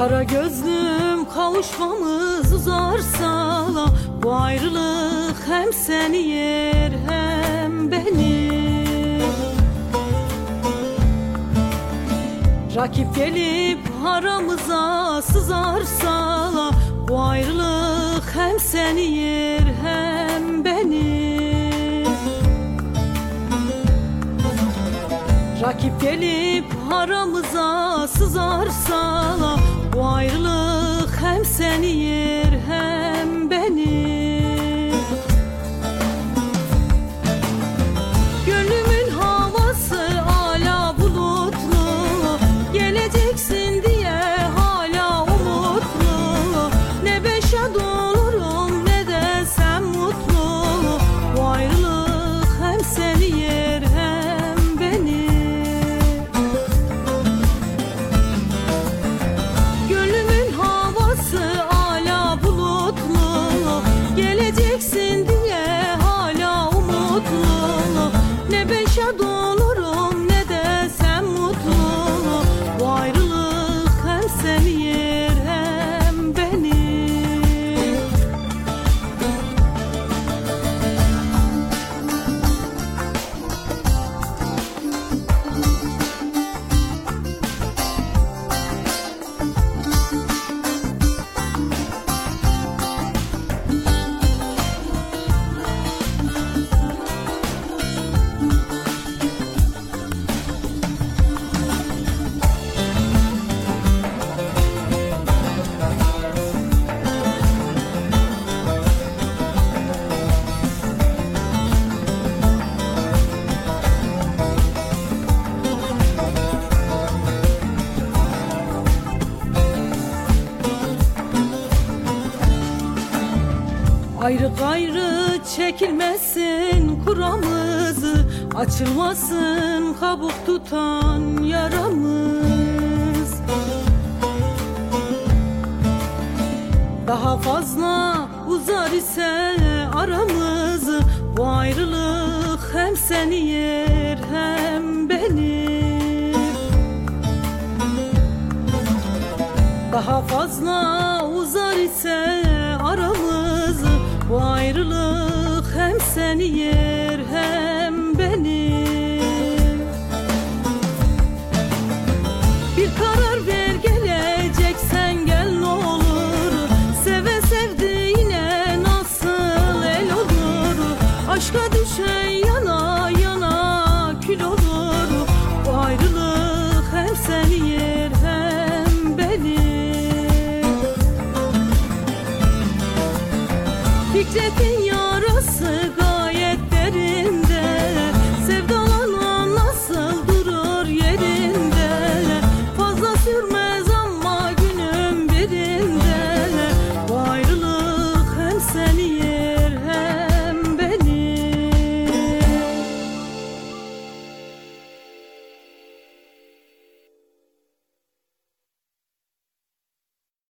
Kara gözlüm kavuşmamız uzarsa Bu ayrılık hem seni yer hem beni. Rakip gelip aramıza sızarsa Bu ayrılık hem seni yer hem beni Rakip gelip aramıza sızarsa Bu ayrılık hem seni yer hem beni Ayrı gayrı çekilmesin kuramızı Açılmasın kabuk tutan yaramız. Daha fazla uzar ise aramız Bu ayrılık hem seni yer hem beni. Daha fazla uzar ise ayrılık hem seni yer hem beni. Bir karar ver geleceksen gel ne olur. Seve sevdiğine nasıl el olur? Aşka düşen yana Gece